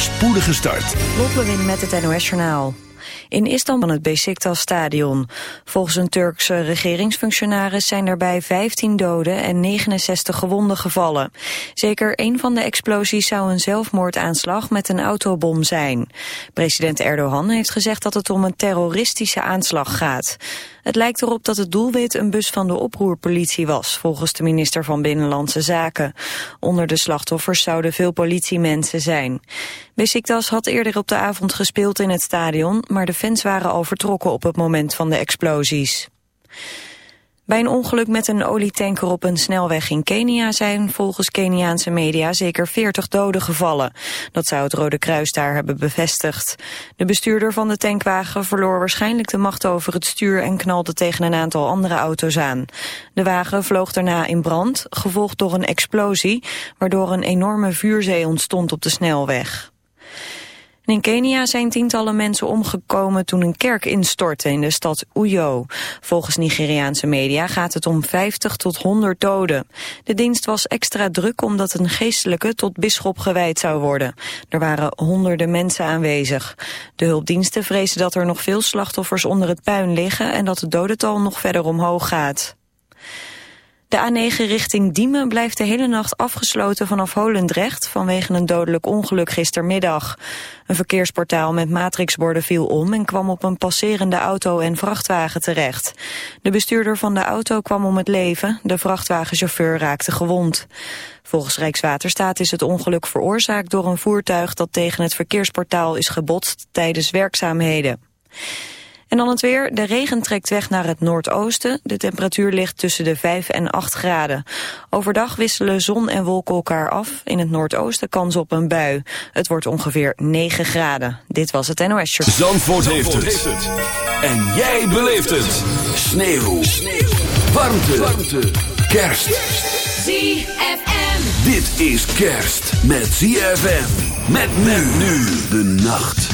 spoedige start. Lot met het NOS Journaal. In Istanbul het Besiktas stadion. Volgens een Turkse regeringsfunctionaris zijn daarbij 15 doden en 69 gewonden gevallen. Zeker een van de explosies zou een zelfmoordaanslag met een autobom zijn. President Erdogan heeft gezegd dat het om een terroristische aanslag gaat. Het lijkt erop dat het doelwit een bus van de oproerpolitie was, volgens de minister van Binnenlandse Zaken. Onder de slachtoffers zouden veel politiemensen zijn. Besiktas had eerder op de avond gespeeld in het stadion, maar de fans waren al vertrokken op het moment van de explosies. Bij een ongeluk met een olietanker op een snelweg in Kenia zijn volgens Keniaanse media zeker 40 doden gevallen. Dat zou het Rode Kruis daar hebben bevestigd. De bestuurder van de tankwagen verloor waarschijnlijk de macht over het stuur en knalde tegen een aantal andere auto's aan. De wagen vloog daarna in brand, gevolgd door een explosie, waardoor een enorme vuurzee ontstond op de snelweg. In Kenia zijn tientallen mensen omgekomen toen een kerk instortte in de stad Uyo. Volgens Nigeriaanse media gaat het om 50 tot 100 doden. De dienst was extra druk omdat een geestelijke tot bisschop gewijd zou worden. Er waren honderden mensen aanwezig. De hulpdiensten vrezen dat er nog veel slachtoffers onder het puin liggen en dat het dodental nog verder omhoog gaat. De A9 richting Diemen blijft de hele nacht afgesloten vanaf Holendrecht vanwege een dodelijk ongeluk gistermiddag. Een verkeersportaal met matrixborden viel om en kwam op een passerende auto en vrachtwagen terecht. De bestuurder van de auto kwam om het leven, de vrachtwagenchauffeur raakte gewond. Volgens Rijkswaterstaat is het ongeluk veroorzaakt door een voertuig dat tegen het verkeersportaal is gebotst tijdens werkzaamheden. En dan het weer. De regen trekt weg naar het noordoosten. De temperatuur ligt tussen de 5 en 8 graden. Overdag wisselen zon en wolken elkaar af. In het noordoosten kans op een bui. Het wordt ongeveer 9 graden. Dit was het NOS Show. Zandvoort, heeft, het. En jij beleeft het. Sneeuw. Sneeuw. Warmte. Warmte. Kerst. ZFM. Dit is kerst met ZFM. Met men nu de nacht.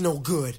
No good.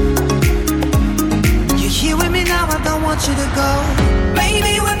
want you to go. We're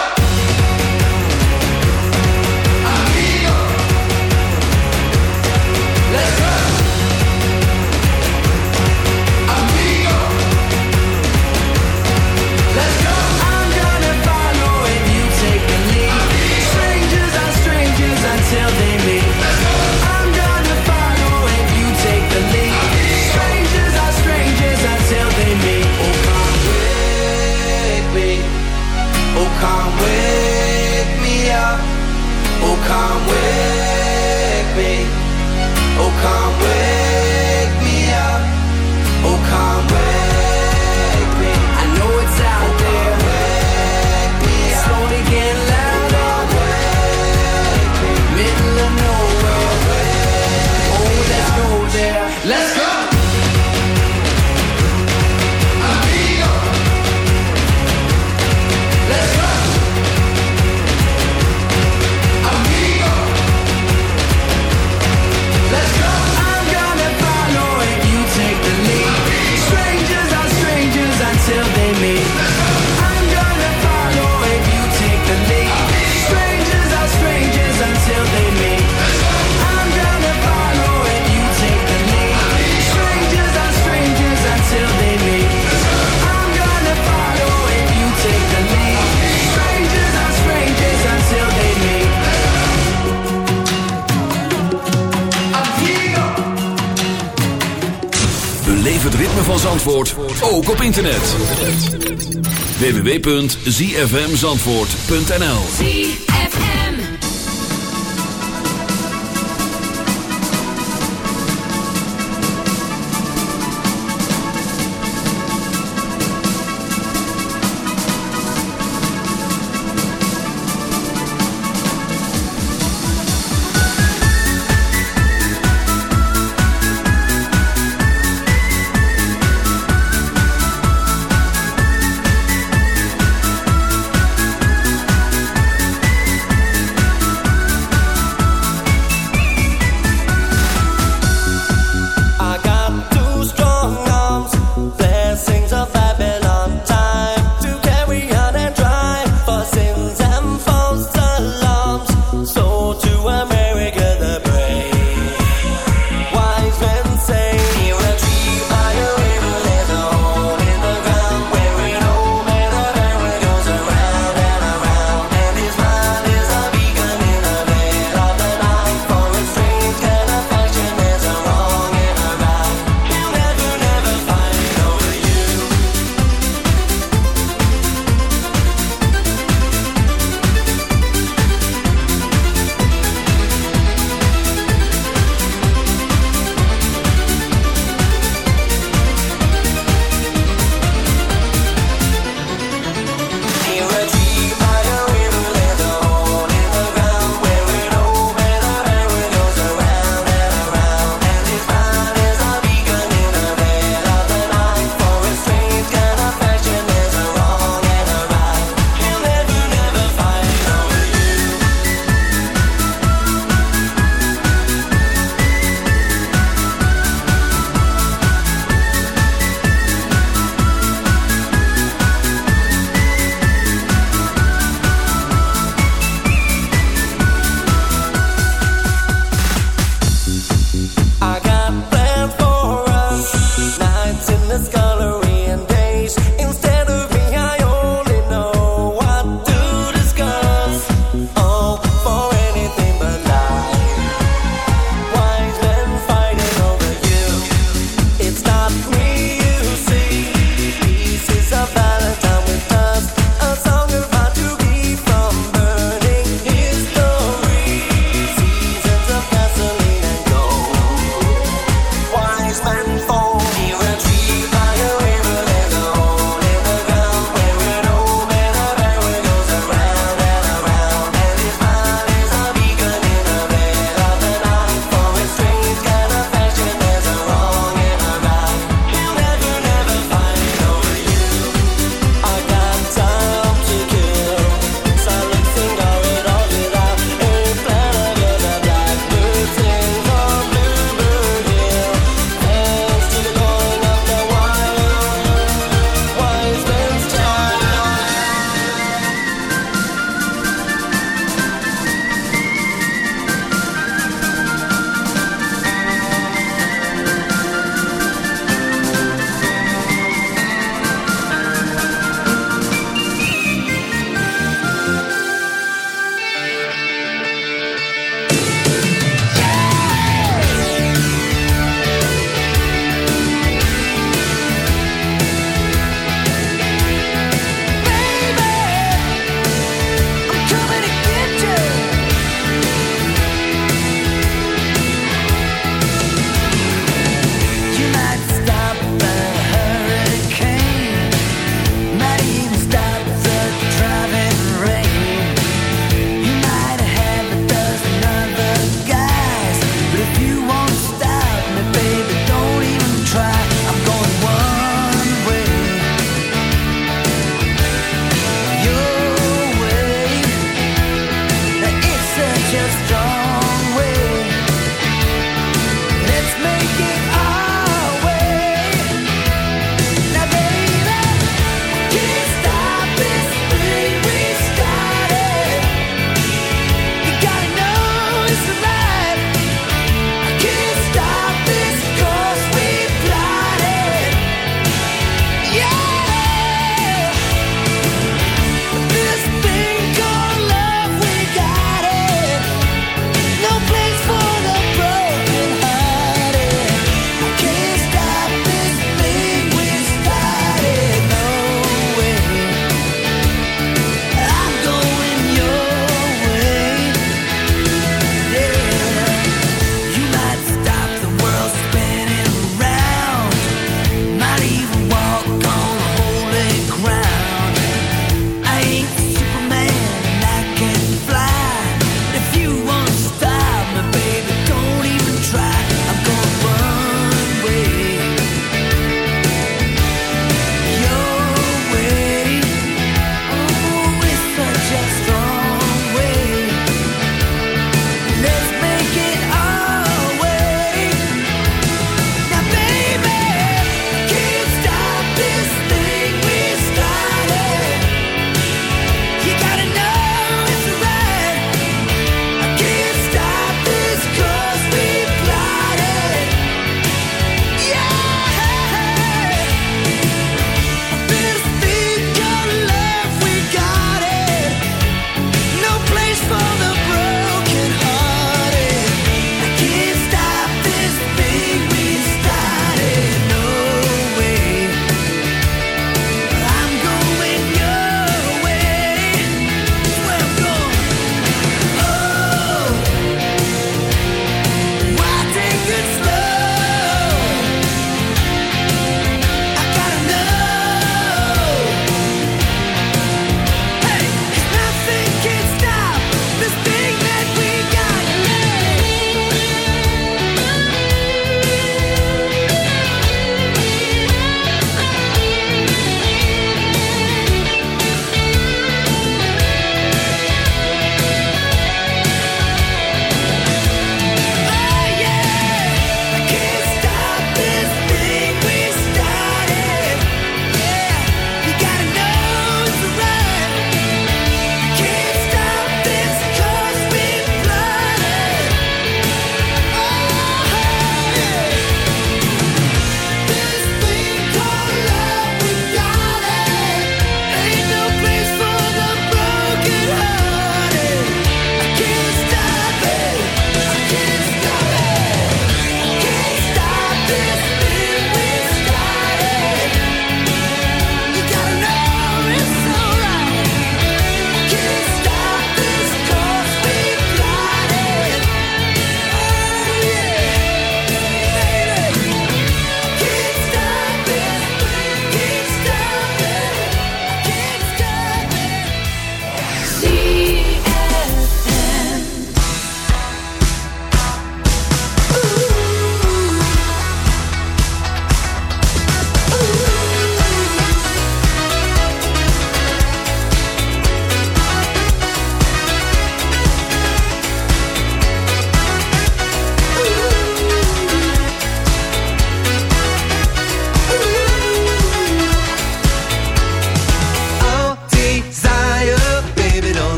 www.zfmzandvoort.nl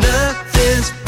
Nothing's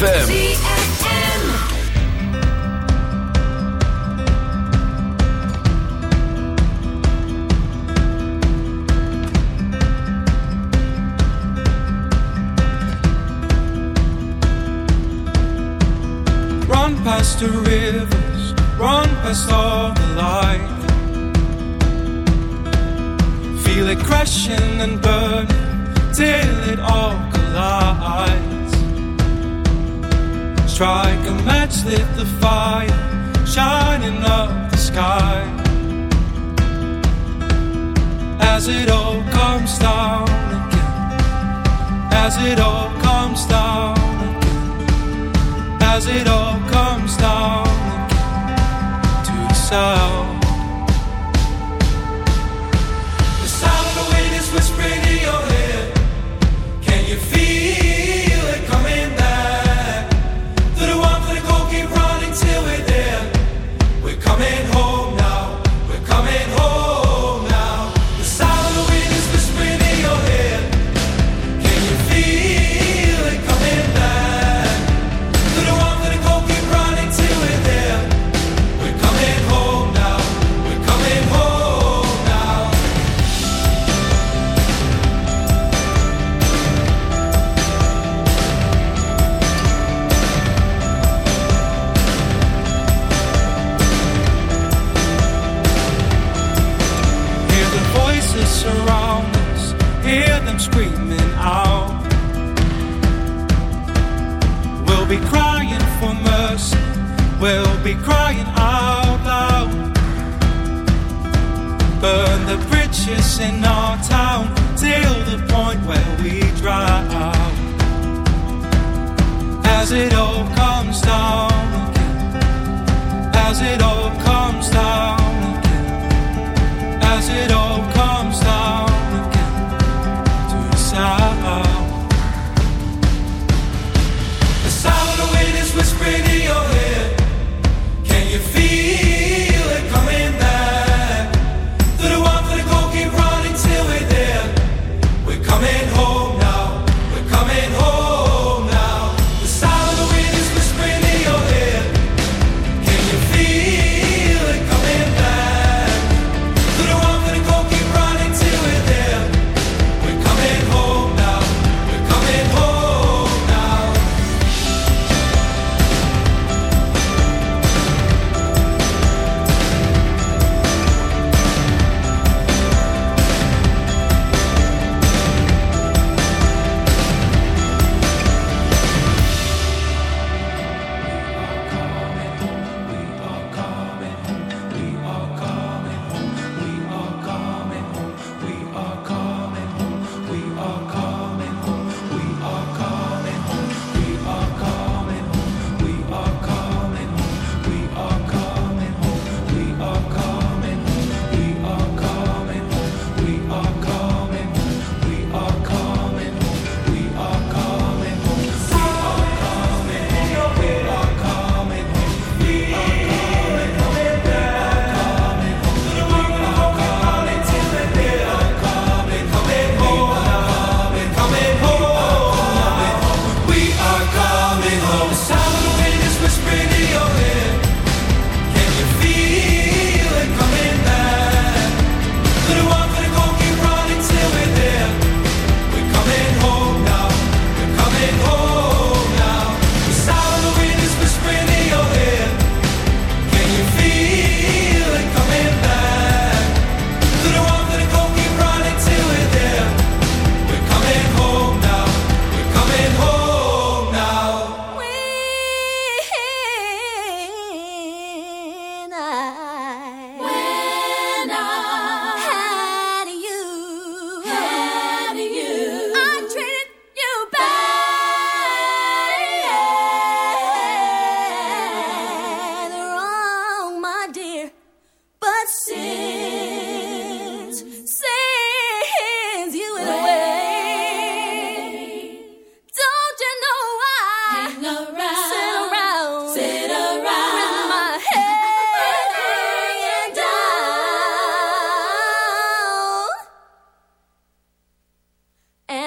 ZFM.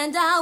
and I